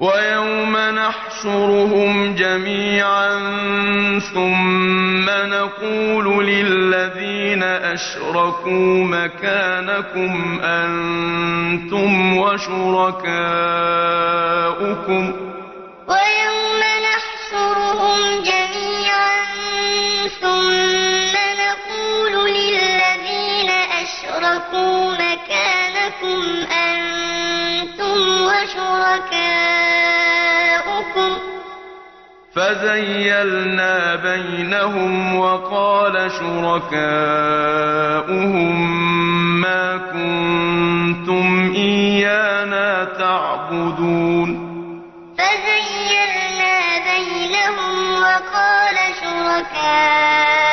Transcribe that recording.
ويوم نحشرهم جميعا ثم نقول للذين أشركوا مكانكم أنتم وشركاؤكم ويوم نحشرهم جميعا ثم نقول للذين أشركوا مكانكم أنتم وشركاؤكم فزيلنا بينهم وقال شركاؤهم ما كنتم إيانا تعبدون. فزيلنا بينهم وقال شركاؤهم